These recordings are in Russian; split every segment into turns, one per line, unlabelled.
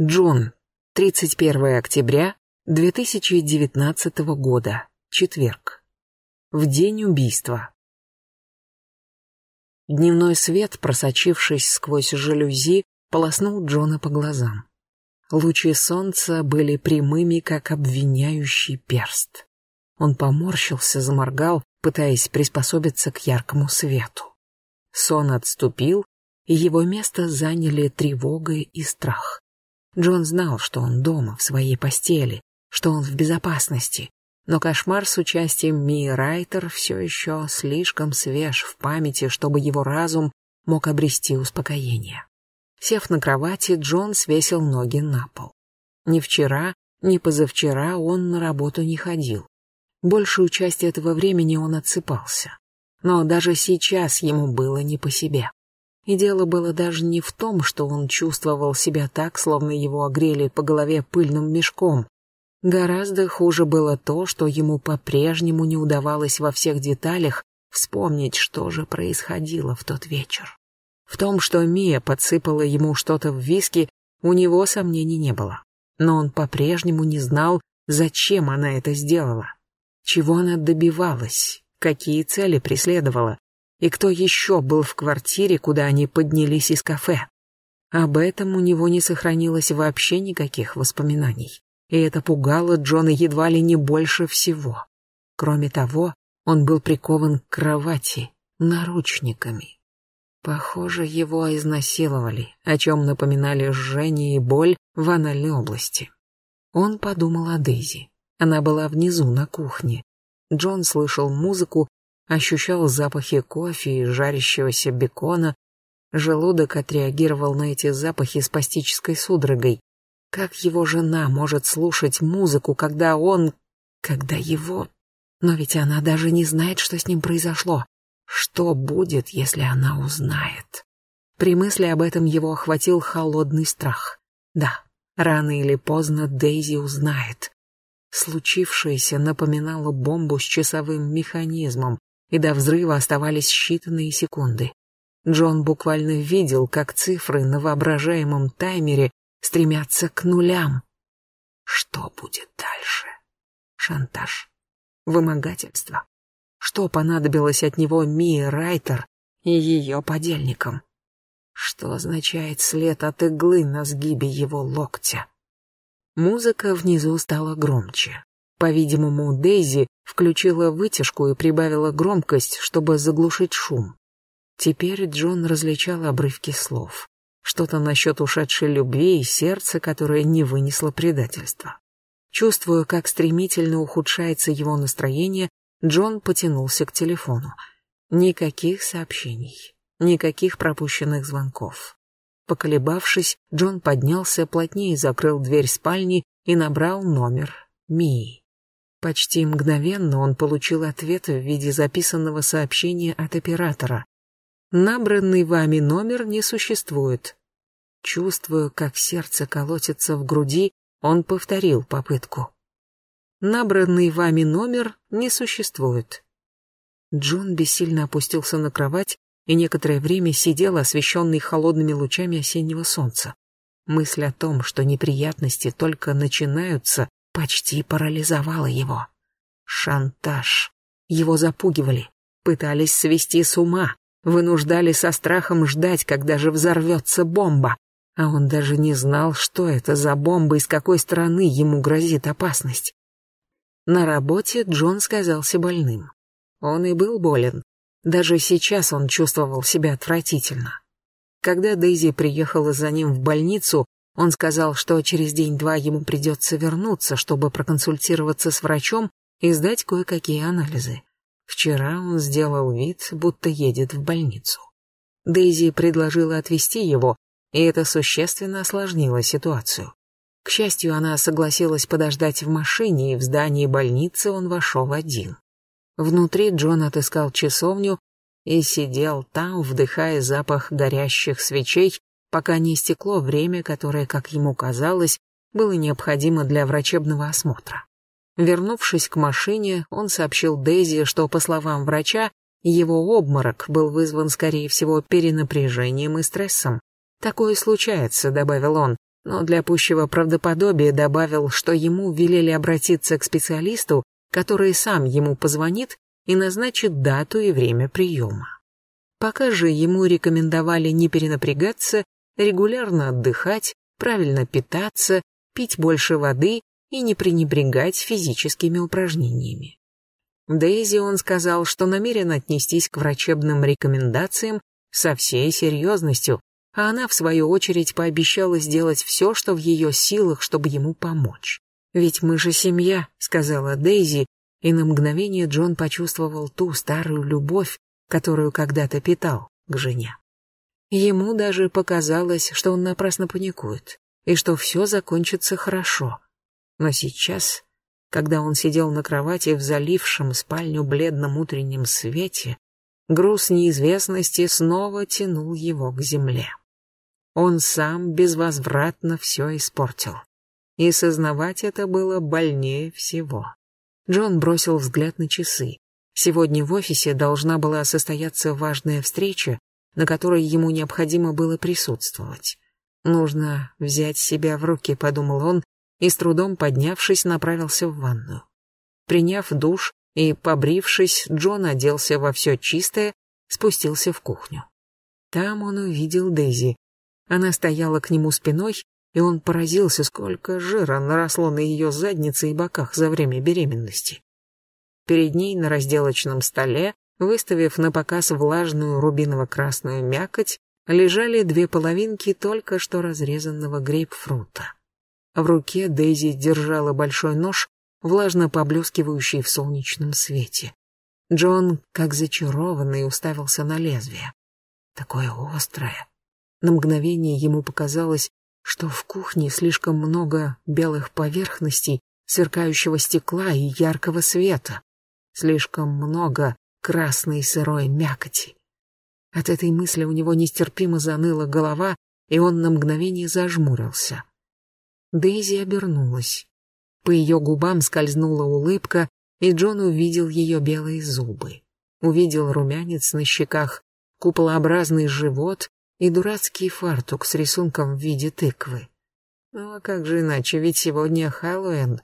Джон. 31 октября 2019 года. Четверг. В день убийства. Дневной свет, просочившись сквозь жалюзи, полоснул Джона по глазам. Лучи солнца были прямыми, как обвиняющий перст. Он поморщился, заморгал, пытаясь приспособиться к яркому свету. Сон отступил, и его место заняли тревога и страх. Джон знал, что он дома, в своей постели, что он в безопасности, но кошмар с участием Ми Райтер все еще слишком свеж в памяти, чтобы его разум мог обрести успокоение. Сев на кровати, Джон свесил ноги на пол. Ни вчера, ни позавчера он на работу не ходил. Большую часть этого времени он отсыпался. Но даже сейчас ему было не по себе. И дело было даже не в том, что он чувствовал себя так, словно его огрели по голове пыльным мешком. Гораздо хуже было то, что ему по-прежнему не удавалось во всех деталях вспомнить, что же происходило в тот вечер. В том, что Мия подсыпала ему что-то в виски, у него сомнений не было. Но он по-прежнему не знал, зачем она это сделала. Чего она добивалась, какие цели преследовала, и кто еще был в квартире, куда они поднялись из кафе. Об этом у него не сохранилось вообще никаких воспоминаний, и это пугало Джона едва ли не больше всего. Кроме того, он был прикован к кровати наручниками. Похоже, его изнасиловали, о чем напоминали жжение и боль в анальной области. Он подумал о Дейзи. Она была внизу на кухне. Джон слышал музыку ощущал запахи кофе и жарящегося бекона. Желудок отреагировал на эти запахи спастической судорогой. Как его жена может слушать музыку, когда он... когда его... Но ведь она даже не знает, что с ним произошло. Что будет, если она узнает? При мысли об этом его охватил холодный страх. Да, рано или поздно Дейзи узнает. Случившееся напоминало бомбу с часовым механизмом, и до взрыва оставались считанные секунды. Джон буквально видел, как цифры на воображаемом таймере стремятся к нулям. Что будет дальше? Шантаж? Вымогательство? Что понадобилось от него Мии Райтер и ее подельникам? Что означает след от иглы на сгибе его локтя? Музыка внизу стала громче. По-видимому, Дейзи включила вытяжку и прибавила громкость, чтобы заглушить шум. Теперь Джон различал обрывки слов. Что-то насчет ушедшей любви и сердца, которое не вынесло предательства. Чувствуя, как стремительно ухудшается его настроение, Джон потянулся к телефону. Никаких сообщений, никаких пропущенных звонков. Поколебавшись, Джон поднялся, плотнее закрыл дверь спальни и набрал номер Мии. Почти мгновенно он получил ответ в виде записанного сообщения от оператора. «Набранный вами номер не существует». Чувствуя, как сердце колотится в груди, он повторил попытку. «Набранный вами номер не существует». Джон бессильно опустился на кровать и некоторое время сидел, освещенный холодными лучами осеннего солнца. Мысль о том, что неприятности только начинаются, почти парализовало его. Шантаж. Его запугивали, пытались свести с ума, вынуждали со страхом ждать, когда же взорвется бомба. А он даже не знал, что это за бомба и с какой стороны ему грозит опасность. На работе Джон сказался больным. Он и был болен. Даже сейчас он чувствовал себя отвратительно. Когда Дейзи приехала за ним в больницу, он сказал, что через день-два ему придется вернуться, чтобы проконсультироваться с врачом и сдать кое-какие анализы. Вчера он сделал вид, будто едет в больницу. Дейзи предложила отвезти его, и это существенно осложнило ситуацию. К счастью, она согласилась подождать в машине, и в здании больницы он вошел один. Внутри Джон отыскал часовню и сидел там, вдыхая запах горящих свечей пока не истекло время, которое, как ему казалось, было необходимо для врачебного осмотра. Вернувшись к машине, он сообщил Дейзи, что, по словам врача, его обморок был вызван, скорее всего, перенапряжением и стрессом. «Такое случается», — добавил он, но для пущего правдоподобия добавил, что ему велели обратиться к специалисту, который сам ему позвонит и назначит дату и время приема. Пока же ему рекомендовали не перенапрягаться, регулярно отдыхать, правильно питаться, пить больше воды и не пренебрегать физическими упражнениями. Дейзи он сказал, что намерен отнестись к врачебным рекомендациям со всей серьезностью, а она, в свою очередь, пообещала сделать все, что в ее силах, чтобы ему помочь. «Ведь мы же семья», — сказала Дейзи, и на мгновение Джон почувствовал ту старую любовь, которую когда-то питал к жене. Ему даже показалось, что он напрасно паникует, и что все закончится хорошо. Но сейчас когда он сидел на кровати в залившем спальню бледном утреннем свете, груз неизвестности снова тянул его к земле. Он сам безвозвратно все испортил. И сознавать это было больнее всего. Джон бросил взгляд на часы. Сегодня в офисе должна была состояться важная встреча, на которой ему необходимо было присутствовать. «Нужно взять себя в руки», — подумал он, и с трудом поднявшись, направился в ванную. Приняв душ и побрившись, Джон оделся во все чистое, спустился в кухню. Там он увидел Дейзи. Она стояла к нему спиной, и он поразился, сколько жира наросло на ее заднице и боках за время беременности. Перед ней на разделочном столе, выставив на показ влажную рубиново-красную мякоть, лежали две половинки только что разрезанного грейпфрута. В руке Дейзи держала большой нож, влажно поблескивающий в солнечном свете. Джон, как зачарованный, уставился на лезвие. Такое острое. На мгновение ему показалось, что в кухне слишком много белых поверхностей, сверкающего стекла и яркого света. Слишком много красной сырой мякоти. От этой мысли у него нестерпимо заныла голова, и он на мгновение зажмурился. Дейзи обернулась. По ее губам скользнула улыбка, и Джон увидел ее белые зубы. Увидел румянец на щеках, куполообразный живот и дурацкий фартук с рисунком в виде тыквы. Ну а как же иначе, ведь сегодня Хэллоуин.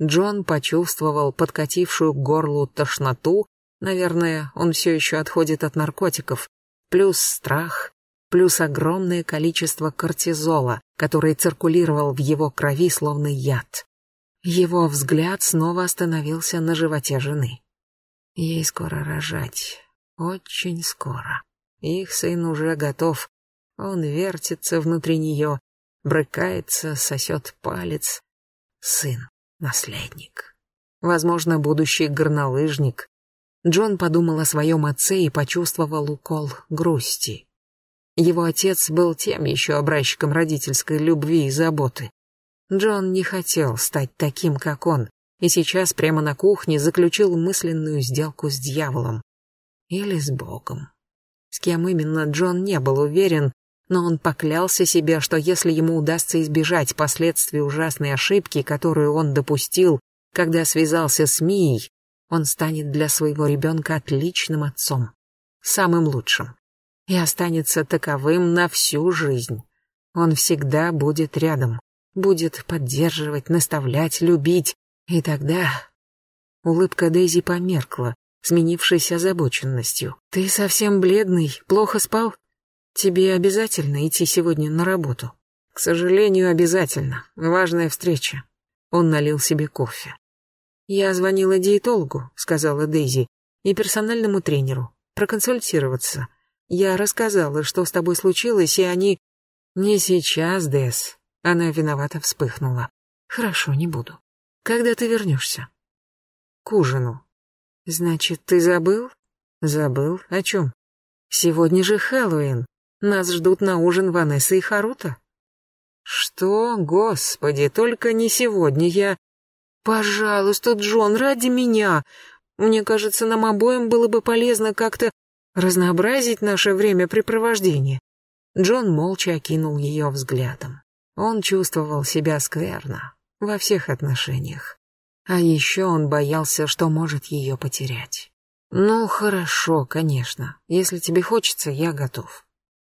Джон почувствовал подкатившую к горлу тошноту, наверное, он все еще отходит от наркотиков, плюс страх, плюс огромное количество кортизола, который циркулировал в его крови словно яд. Его взгляд снова остановился на животе жены. Ей скоро рожать, очень скоро. Их сын уже готов. Он вертится внутри нее, брыкается, сосет палец. Сын, наследник. Возможно, будущий горнолыжник. Джон подумал о своем отце и почувствовал укол грусти. Его отец был тем еще образчиком родительской любви и заботы. Джон не хотел стать таким, как он, и сейчас прямо на кухне заключил мысленную сделку с дьяволом. Или с Богом. С кем именно Джон не был уверен, но он поклялся себе, что если ему удастся избежать последствий ужасной ошибки, которую он допустил, когда связался с Мией, он станет для своего ребенка отличным отцом. Самым лучшим и останется таковым на всю жизнь. Он всегда будет рядом, будет поддерживать, наставлять, любить, и тогда... Улыбка Дейзи померкла, сменившись озабоченностью. «Ты совсем бледный, плохо спал? Тебе обязательно идти сегодня на работу?» «К сожалению, обязательно. Важная встреча». Он налил себе кофе. «Я звонила диетологу», — сказала Дейзи, — «и персональному тренеру. Проконсультироваться. Я рассказала, что с тобой случилось, и они... Не сейчас, Дэс. Она виновато вспыхнула. Хорошо, не буду. Когда ты вернешься? К ужину. Значит, ты забыл? Забыл? О чем? Сегодня же Хэллоуин. Нас ждут на ужин Ванесса и Харута. Что? Господи, только не сегодня я... Пожалуйста, Джон, ради меня. Мне кажется, нам обоим было бы полезно как-то разнообразить наше времяпрепровождение. Джон молча окинул ее взглядом. Он чувствовал себя скверно во всех отношениях. А еще он боялся, что может ее потерять. «Ну, хорошо, конечно. Если тебе хочется, я готов».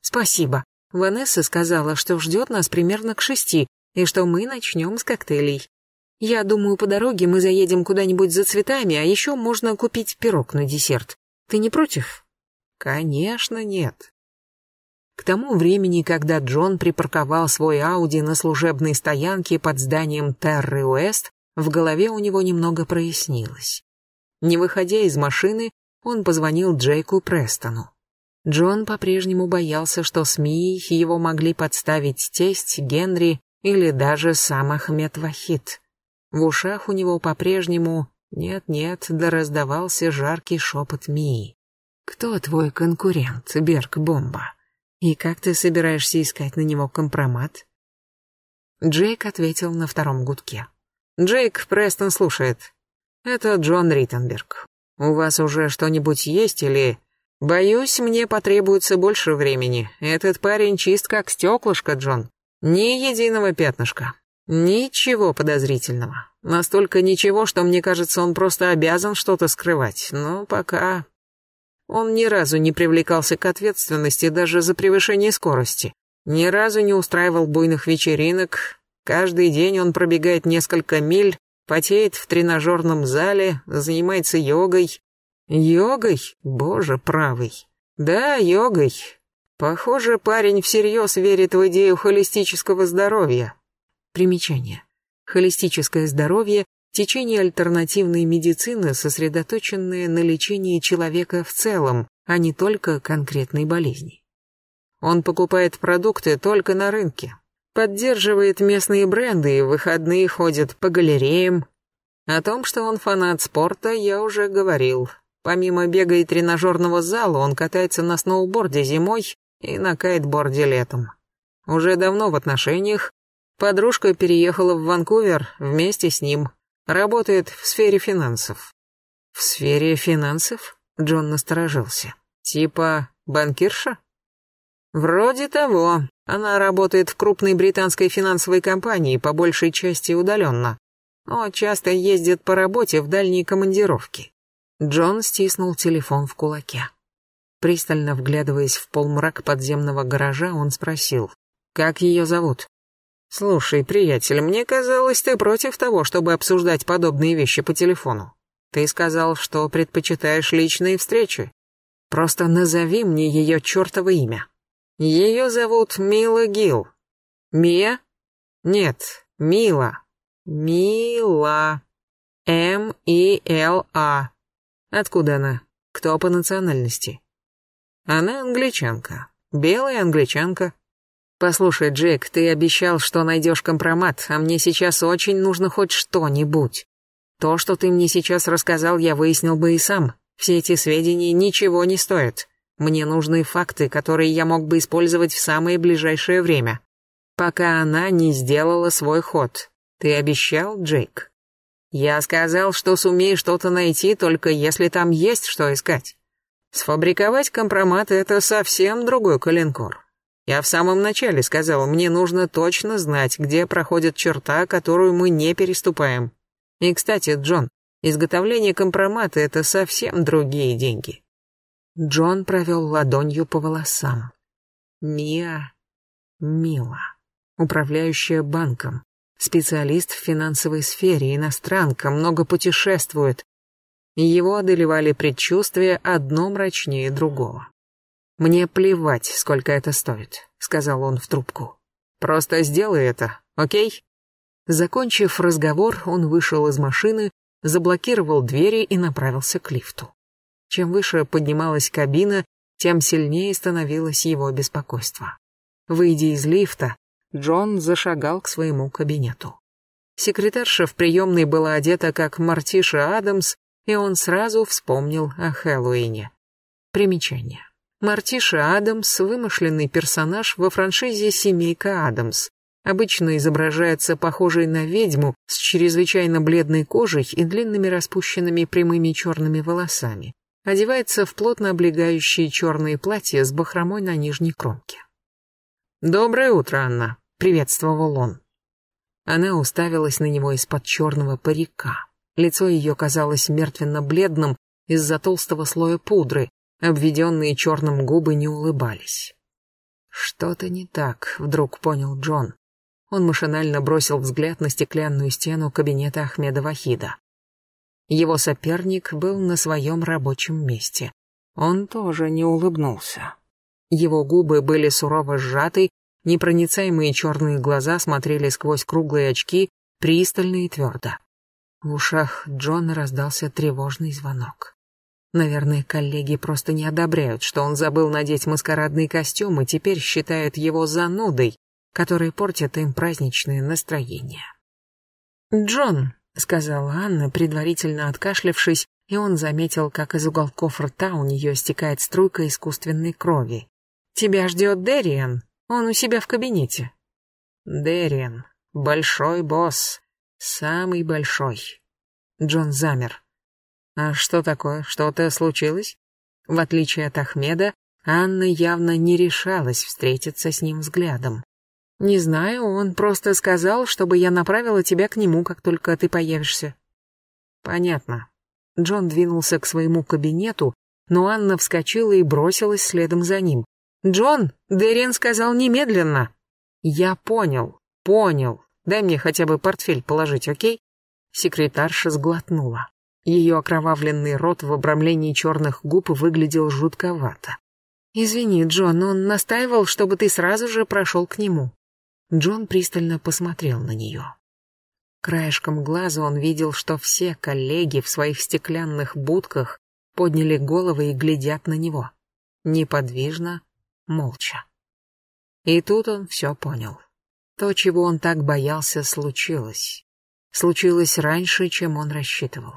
«Спасибо». Ванесса сказала, что ждет нас примерно к шести, и что мы начнем с коктейлей. Я думаю, по дороге мы заедем куда-нибудь за цветами, а еще можно купить пирог на десерт. Ты не против? Конечно, нет. К тому времени, когда Джон припарковал свой Ауди на служебной стоянке под зданием Терры Уэст, в голове у него немного прояснилось. Не выходя из машины, он позвонил Джейку Престону. Джон по-прежнему боялся, что СМИ его могли подставить тесть Генри или даже сам Ахмед Вахид. В ушах у него по-прежнему «нет-нет» да раздавался жаркий шепот Мии. «Кто твой конкурент, Берг Бомба?» «И как ты собираешься искать на него компромат?» Джейк ответил на втором гудке. «Джейк, Престон слушает. Это Джон Риттенберг. У вас уже что-нибудь есть или...» «Боюсь, мне потребуется больше времени. Этот парень чист как стеклышко, Джон. Ни единого пятнышка. Ничего подозрительного. Настолько ничего, что мне кажется, он просто обязан что-то скрывать. Но пока он ни разу не привлекался к ответственности даже за превышение скорости. Ни разу не устраивал буйных вечеринок. Каждый день он пробегает несколько миль, потеет в тренажерном зале, занимается йогой. Йогой? Боже правый. Да, йогой. Похоже, парень всерьез верит в идею холистического здоровья. Примечание. Холистическое здоровье Течение альтернативной медицины, сосредоточенное на лечении человека в целом, а не только конкретной болезни. Он покупает продукты только на рынке, поддерживает местные бренды и в выходные ходит по галереям. О том, что он фанат спорта, я уже говорил. Помимо бега и тренажерного зала, он катается на сноуборде зимой и на кайтборде летом. Уже давно в отношениях. Подружка переехала в Ванкувер вместе с ним. Работает в сфере финансов. В сфере финансов? Джон насторожился. Типа банкирша? Вроде того. Она работает в крупной британской финансовой компании, по большей части удаленно. Но часто ездит по работе в дальние командировки. Джон стиснул телефон в кулаке. Пристально вглядываясь в полмрак подземного гаража, он спросил, «Как ее зовут?» «Слушай, приятель, мне казалось, ты против того, чтобы обсуждать подобные вещи по телефону. Ты сказал, что предпочитаешь личные встречи. Просто назови мне ее чертово имя. Ее зовут Мила Гил. Мия? Нет, Мила. Мила. М-И-Л-А. Откуда она? Кто по национальности? Она англичанка. Белая англичанка. «Послушай, Джек, ты обещал, что найдешь компромат, а мне сейчас очень нужно хоть что-нибудь. То, что ты мне сейчас рассказал, я выяснил бы и сам. Все эти сведения ничего не стоят. Мне нужны факты, которые я мог бы использовать в самое ближайшее время. Пока она не сделала свой ход. Ты обещал, Джейк?» «Я сказал, что сумею что-то найти, только если там есть что искать. Сфабриковать компромат — это совсем другой коленкор. Я в самом начале сказал, мне нужно точно знать, где проходит черта, которую мы не переступаем. И, кстати, Джон, изготовление компромата — это совсем другие деньги. Джон провел ладонью по волосам. Мия, Мила, управляющая банком, специалист в финансовой сфере, иностранка, много путешествует. Его одолевали предчувствия одно мрачнее другого. «Мне плевать, сколько это стоит», — сказал он в трубку. «Просто сделай это, окей?» Закончив разговор, он вышел из машины, заблокировал двери и направился к лифту. Чем выше поднималась кабина, тем сильнее становилось его беспокойство. Выйдя из лифта, Джон зашагал к своему кабинету. Секретарша в приемной была одета как Мартиша Адамс, и он сразу вспомнил о Хэллоуине. Примечание. Мартиша Адамс – вымышленный персонаж во франшизе «Семейка Адамс». Обычно изображается похожей на ведьму с чрезвычайно бледной кожей и длинными распущенными прямыми черными волосами. Одевается в плотно облегающие черные платья с бахромой на нижней кромке. «Доброе утро, Анна», — приветствовал он. Она уставилась на него из-под черного парика. Лицо ее казалось мертвенно-бледным из-за толстого слоя пудры, Обведенные черным губы не улыбались. Что-то не так, вдруг понял Джон. Он машинально бросил взгляд на стеклянную стену кабинета Ахмеда Вахида. Его соперник был на своем рабочем месте. Он тоже не улыбнулся. Его губы были сурово сжаты, непроницаемые черные глаза смотрели сквозь круглые очки, пристально и твердо. В ушах Джона раздался тревожный звонок. Наверное, коллеги просто не одобряют, что он забыл надеть маскарадный костюм и теперь считают его занудой, которая портит им праздничное настроение. «Джон», — сказала Анна, предварительно откашлявшись, и он заметил, как из уголков рта у нее стекает струйка искусственной крови. Тебя ждет Дерриан. Он у себя в кабинете. Дерриан. Большой босс. Самый большой. Джон замер. А что такое? Что-то случилось? В отличие от Ахмеда, Анна явно не решалась встретиться с ним взглядом. «Не знаю, он просто сказал, чтобы я направила тебя к нему, как только ты появишься». «Понятно». Джон двинулся к своему кабинету, но Анна вскочила и бросилась следом за ним. «Джон, Дерен сказал немедленно». «Я понял, понял. Дай мне хотя бы портфель положить, окей?» Секретарша сглотнула. Ее окровавленный рот в обрамлении черных губ выглядел жутковато. «Извини, Джон, он настаивал, чтобы ты сразу же прошел к нему». Джон пристально посмотрел на нее. Краешком глаза он видел, что все коллеги в своих стеклянных будках подняли головы и глядят на него. Неподвижно, молча. И тут он все понял. То, чего он так боялся, случилось. Случилось раньше, чем он рассчитывал.